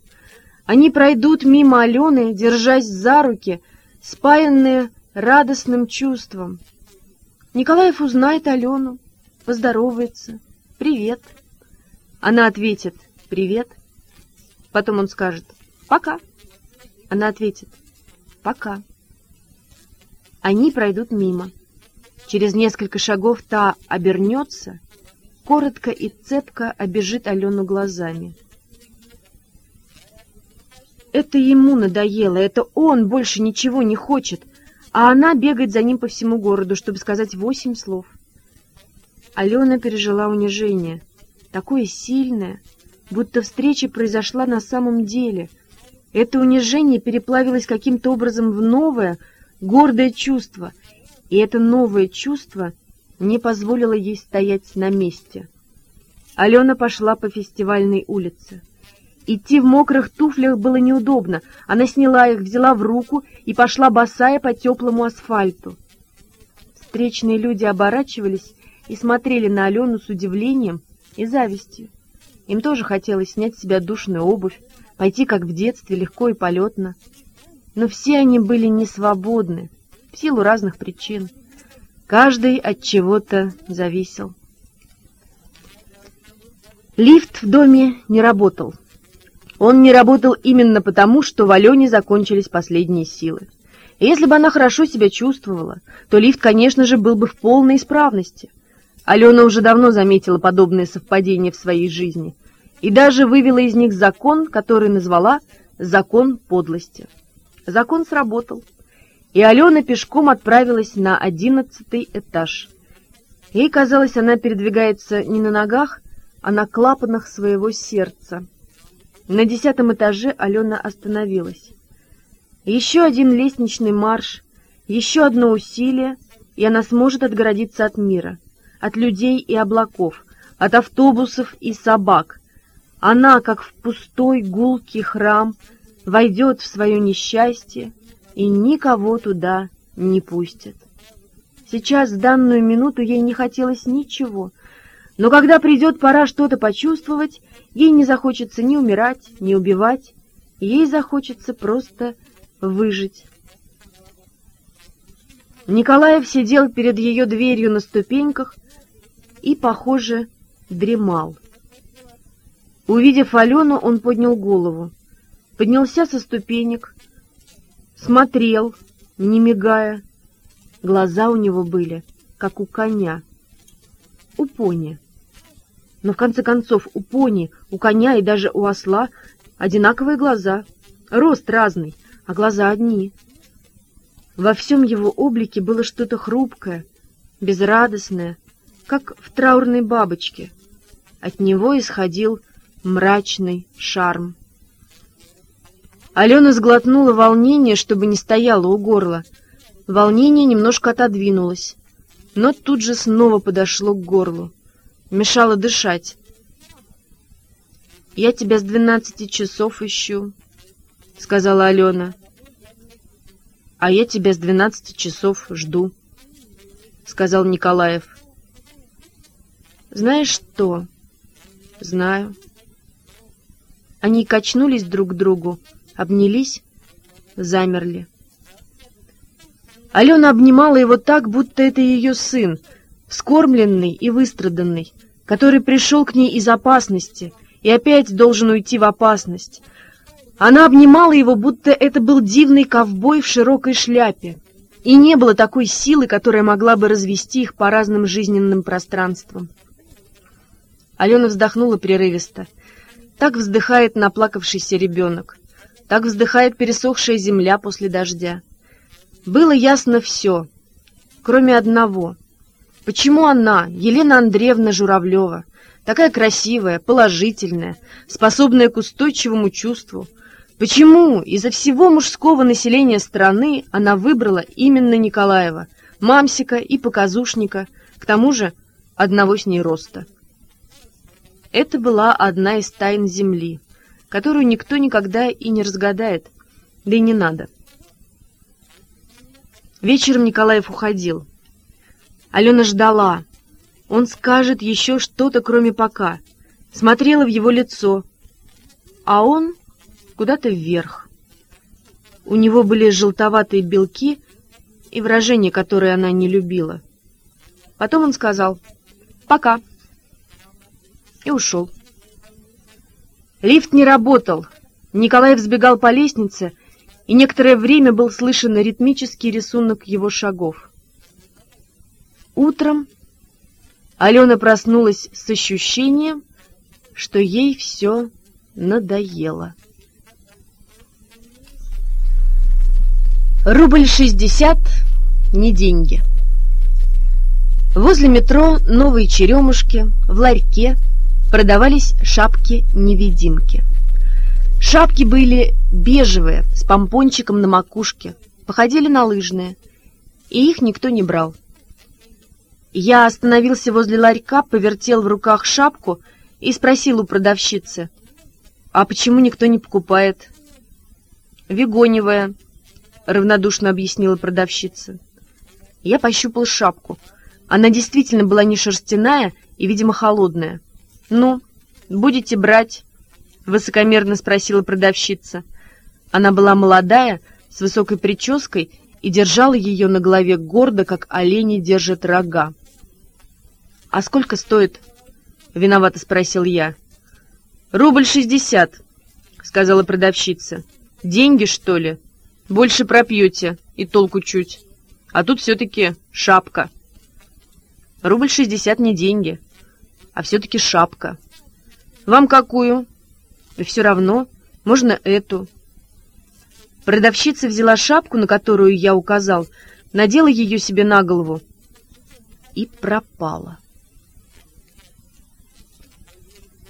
Они пройдут мимо Алены, держась за руки, спаянные радостным чувством — Николаев узнает Алену, поздоровается. «Привет». Она ответит «Привет». Потом он скажет «Пока». Она ответит «Пока». Они пройдут мимо. Через несколько шагов та обернется, коротко и цепко обежит Алену глазами. Это ему надоело, это он больше ничего не хочет — а она бегает за ним по всему городу, чтобы сказать восемь слов. Алена пережила унижение, такое сильное, будто встреча произошла на самом деле. Это унижение переплавилось каким-то образом в новое, гордое чувство, и это новое чувство не позволило ей стоять на месте — Алена пошла по фестивальной улице. Идти в мокрых туфлях было неудобно. Она сняла их, взяла в руку и пошла босая по теплому асфальту. Встречные люди оборачивались и смотрели на Алену с удивлением и завистью. Им тоже хотелось снять с себя душную обувь, пойти, как в детстве, легко и полетно. Но все они были не свободны, в силу разных причин. Каждый от чего-то зависел. Лифт в доме не работал. Он не работал именно потому, что в Алене закончились последние силы. И если бы она хорошо себя чувствовала, то лифт, конечно же, был бы в полной исправности. Алена уже давно заметила подобные совпадения в своей жизни и даже вывела из них закон, который назвала «закон подлости». Закон сработал, и Алена пешком отправилась на одиннадцатый этаж. Ей казалось, она передвигается не на ногах, а на клапанах своего сердца. На десятом этаже Алена остановилась. Еще один лестничный марш, еще одно усилие, и она сможет отгородиться от мира, от людей и облаков, от автобусов и собак. Она, как в пустой гулкий храм, войдет в свое несчастье и никого туда не пустит. Сейчас, в данную минуту, ей не хотелось ничего, но когда придет пора что-то почувствовать, ей не захочется ни умирать, ни убивать, ей захочется просто выжить. Николаев сидел перед ее дверью на ступеньках и, похоже, дремал. Увидев Алену, он поднял голову поднялся со ступенек, смотрел, не мигая. Глаза у него были, как у коня, у пони. Но в конце концов у пони, у коня и даже у осла одинаковые глаза, рост разный, а глаза одни. Во всем его облике было что-то хрупкое, безрадостное, как в траурной бабочке. От него исходил мрачный шарм. Алена сглотнула волнение, чтобы не стояло у горла. Волнение немножко отодвинулось, но тут же снова подошло к горлу. Мешало дышать. «Я тебя с двенадцати часов ищу», — сказала Алена. «А я тебя с двенадцати часов жду», — сказал Николаев. «Знаешь что?» «Знаю». Они качнулись друг к другу, обнялись, замерли. Алена обнимала его так, будто это ее сын, скормленный и выстраданный, который пришел к ней из опасности и опять должен уйти в опасность. Она обнимала его, будто это был дивный ковбой в широкой шляпе, и не было такой силы, которая могла бы развести их по разным жизненным пространствам. Алена вздохнула прерывисто. Так вздыхает наплакавшийся ребенок. Так вздыхает пересохшая земля после дождя. Было ясно все, кроме одного. Почему она, Елена Андреевна Журавлева, такая красивая, положительная, способная к устойчивому чувству, почему изо всего мужского населения страны она выбрала именно Николаева, мамсика и показушника, к тому же одного с ней роста? Это была одна из тайн Земли — которую никто никогда и не разгадает, да и не надо. Вечером Николаев уходил. Алена ждала. Он скажет еще что-то, кроме «пока». Смотрела в его лицо, а он куда-то вверх. У него были желтоватые белки и выражение, которое она не любила. Потом он сказал «пока» и ушел. Лифт не работал. Николай взбегал по лестнице, и некоторое время был слышен ритмический рисунок его шагов. Утром Алена проснулась с ощущением, что ей все надоело. Рубль шестьдесят — не деньги. Возле метро новые черемушки, в ларьке — продавались шапки-невидимки. Шапки были бежевые, с помпончиком на макушке, походили на лыжные, и их никто не брал. Я остановился возле ларька, повертел в руках шапку и спросил у продавщицы, «А почему никто не покупает?» «Вегоневая», — равнодушно объяснила продавщица. Я пощупал шапку. Она действительно была не шерстяная и, видимо, холодная. «Ну, будете брать?» — высокомерно спросила продавщица. Она была молодая, с высокой прической и держала ее на голове гордо, как олени держат рога. «А сколько стоит?» — виновато спросил я. «Рубль шестьдесят», — сказала продавщица. «Деньги, что ли? Больше пропьете, и толку чуть. А тут все-таки шапка». «Рубль шестьдесят не деньги, а все-таки шапка. Вам какую?» «И все равно, можно эту». Продавщица взяла шапку, на которую я указал, надела ее себе на голову и пропала.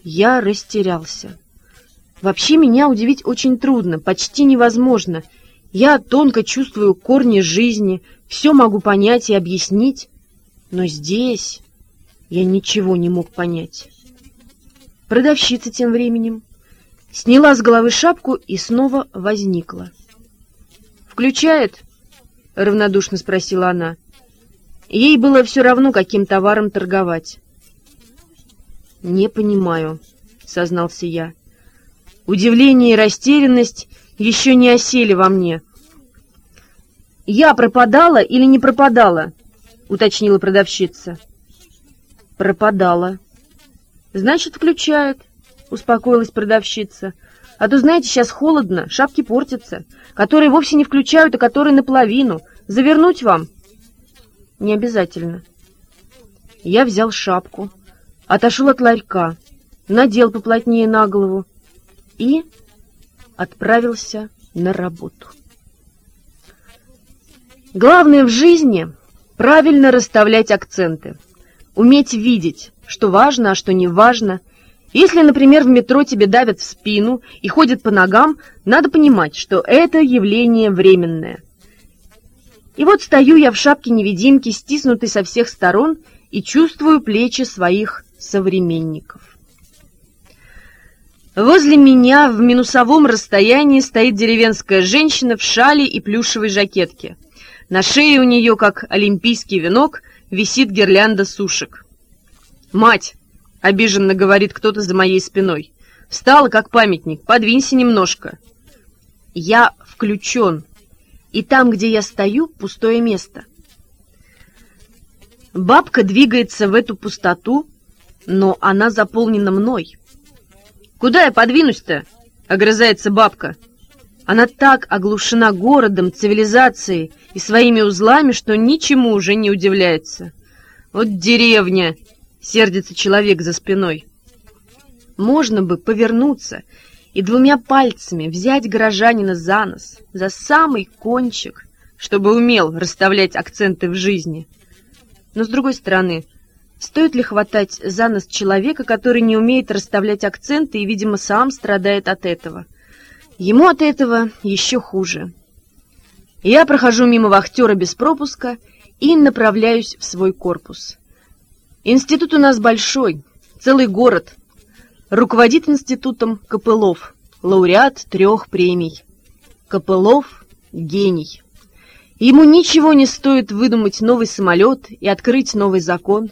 Я растерялся. Вообще меня удивить очень трудно, почти невозможно. Я тонко чувствую корни жизни, все могу понять и объяснить, но здесь я ничего не мог понять. Продавщица тем временем сняла с головы шапку и снова возникла. «Включает?» — равнодушно спросила она. Ей было все равно, каким товаром торговать. «Не понимаю», — сознался я. Удивление и растерянность еще не осели во мне. «Я пропадала или не пропадала?» — уточнила продавщица. «Пропадала». «Значит, включает», — успокоилась продавщица. А то, знаете, сейчас холодно, шапки портятся, которые вовсе не включают, а которые наполовину. Завернуть вам? Не обязательно. Я взял шапку, отошел от ларька, надел поплотнее на голову и отправился на работу. Главное в жизни — правильно расставлять акценты, уметь видеть, что важно, а что не важно — если, например, в метро тебе давят в спину и ходят по ногам, надо понимать, что это явление временное. И вот стою я в шапке-невидимки, стиснутой со всех сторон, и чувствую плечи своих современников. Возле меня в минусовом расстоянии стоит деревенская женщина в шале и плюшевой жакетке. На шее у нее, как олимпийский венок, висит гирлянда сушек. «Мать!» — обиженно говорит кто-то за моей спиной. «Встала, как памятник, подвинься немножко». Я включен, и там, где я стою, пустое место. Бабка двигается в эту пустоту, но она заполнена мной. «Куда я подвинусь-то?» — огрызается бабка. Она так оглушена городом, цивилизацией и своими узлами, что ничему уже не удивляется. Вот деревня, сердится человек за спиной. Можно бы повернуться и двумя пальцами взять горожанина за нос, за самый кончик, чтобы умел расставлять акценты в жизни. Но, с другой стороны, стоит ли хватать за нос человека, который не умеет расставлять акценты и, видимо, сам страдает от этого? Ему от этого еще хуже. Я прохожу мимо вахтера без пропуска и направляюсь в свой корпус. Институт у нас большой, целый город. Руководит институтом Копылов, лауреат трех премий. Копылов — гений. Ему ничего не стоит выдумать новый самолет и открыть новый закон.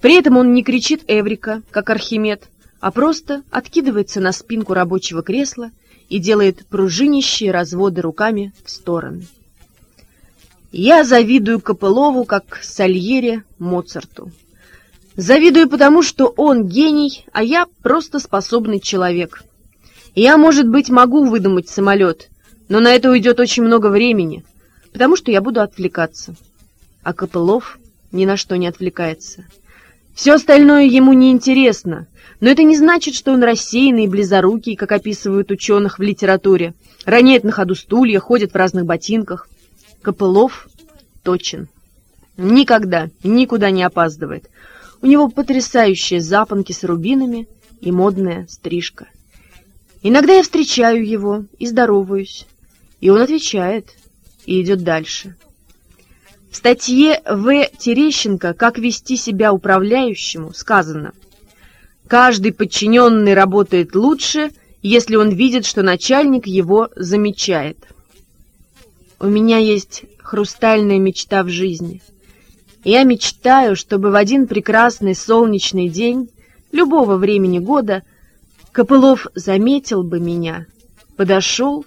При этом он не кричит «Эврика», как Архимед, а просто откидывается на спинку рабочего кресла и делает пружинищие разводы руками в стороны. Я завидую Копылову, как Сальере Моцарту. Завидую потому, что он гений, а я просто способный человек. Я, может быть, могу выдумать самолет, но на это уйдет очень много времени, потому что я буду отвлекаться. А Копылов ни на что не отвлекается. Все остальное ему не интересно, но это не значит, что он рассеянный и близорукий, как описывают ученых в литературе, роняет на ходу стулья, ходит в разных ботинках. Копылов точен. Никогда, никуда не опаздывает. У него потрясающие запонки с рубинами и модная стрижка. Иногда я встречаю его и здороваюсь, и он отвечает и идет дальше. В статье В. Терещенко «Как вести себя управляющему» сказано Каждый подчиненный работает лучше, если он видит, что начальник его замечает. У меня есть хрустальная мечта в жизни. Я мечтаю, чтобы в один прекрасный солнечный день любого времени года Копылов заметил бы меня, подошел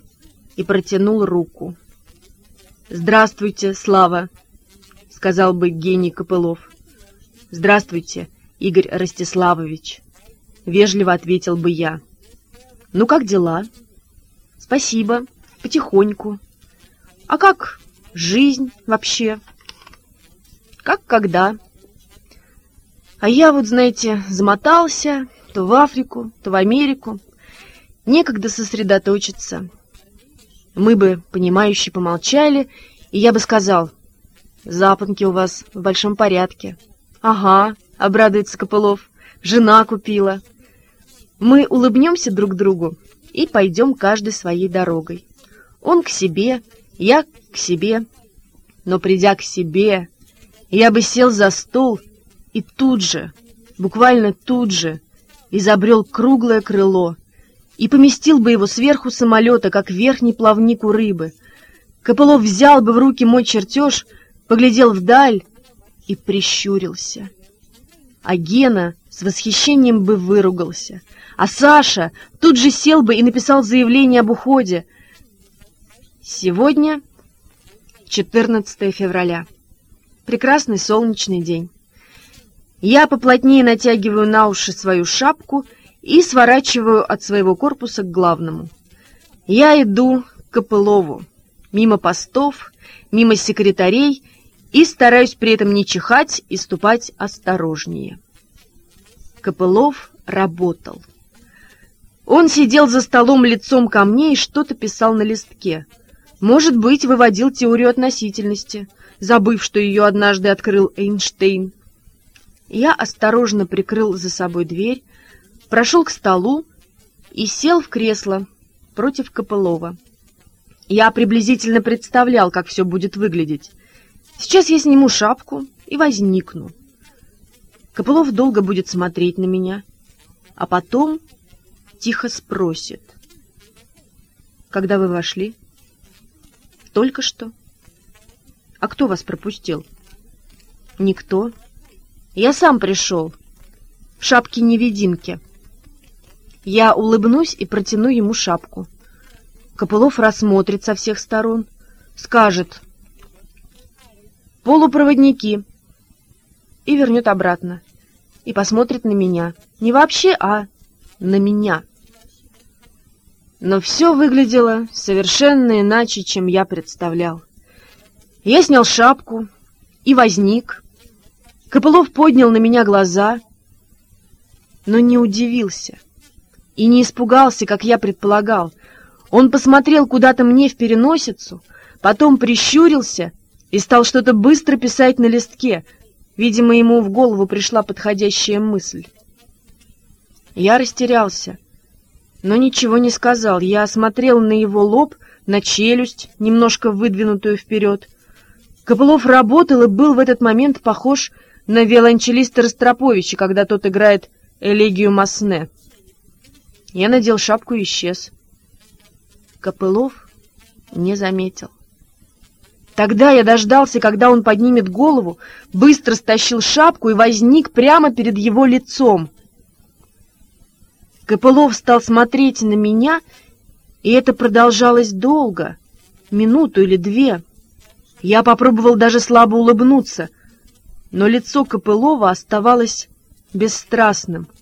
и протянул руку. «Здравствуйте, Слава!» — сказал бы гений Копылов. «Здравствуйте, Игорь Ростиславович!» — вежливо ответил бы я. «Ну, как дела?» «Спасибо, потихоньку. А как жизнь вообще?» «Как когда?» А я вот, знаете, замотался то в Африку, то в Америку. Некогда сосредоточиться. Мы бы, понимающе помолчали, и я бы сказал, «Запонки у вас в большом порядке». «Ага», — обрадуется Копылов, — «жена купила». Мы улыбнемся друг другу и пойдем каждой своей дорогой. Он к себе, я к себе. Но придя к себе, я бы сел за стол и тут же, буквально тут же, изобрел круглое крыло — и поместил бы его сверху самолета, как верхний плавник у рыбы. Копылов взял бы в руки мой чертеж, поглядел вдаль и прищурился. А Гена с восхищением бы выругался, а Саша тут же сел бы и написал заявление об уходе. Сегодня 14 февраля. Прекрасный солнечный день. Я поплотнее натягиваю на уши свою шапку — и сворачиваю от своего корпуса к главному. Я иду к Копылову, мимо постов, мимо секретарей и стараюсь при этом не чихать и ступать осторожнее. Копылов работал. Он сидел за столом лицом ко мне и что-то писал на листке. Может быть, выводил теорию относительности, забыв, что ее однажды открыл Эйнштейн. Я осторожно прикрыл за собой дверь, прошел к столу и сел в кресло против Копылова. Я приблизительно представлял, как все будет выглядеть. Сейчас я сниму шапку и возникну. Копылов долго будет смотреть на меня, а потом тихо спросит. «Когда вы вошли?» «Только что». «А кто вас пропустил?» «Никто. Я сам пришел. В шапке-невидимке». Я улыбнусь и протяну ему шапку. Копылов рассмотрит со всех сторон, скажет «Полупроводники» и вернет обратно. И посмотрит на меня. Не вообще, а на меня. Но все выглядело совершенно иначе, чем я представлял. Я снял шапку и возник. Копылов поднял на меня глаза, но не удивился — и не испугался, как я предполагал. Он посмотрел куда-то мне в переносицу, потом прищурился и стал что-то быстро писать на листке. Видимо, ему в голову пришла подходящая мысль. Я растерялся, но ничего не сказал. Я смотрел на его лоб, на челюсть, немножко выдвинутую вперед. Копылов работал и был в этот момент похож на виолончелиста Ростроповича, когда тот играет элегию Масне. Я надел шапку и исчез. Копылов не заметил. Тогда я дождался, когда он поднимет голову, быстро стащил шапку и возник прямо перед его лицом. Копылов стал смотреть на меня, и это продолжалось долго, минуту или две. Я попробовал даже слабо улыбнуться, но лицо Копылова оставалось бесстрастным —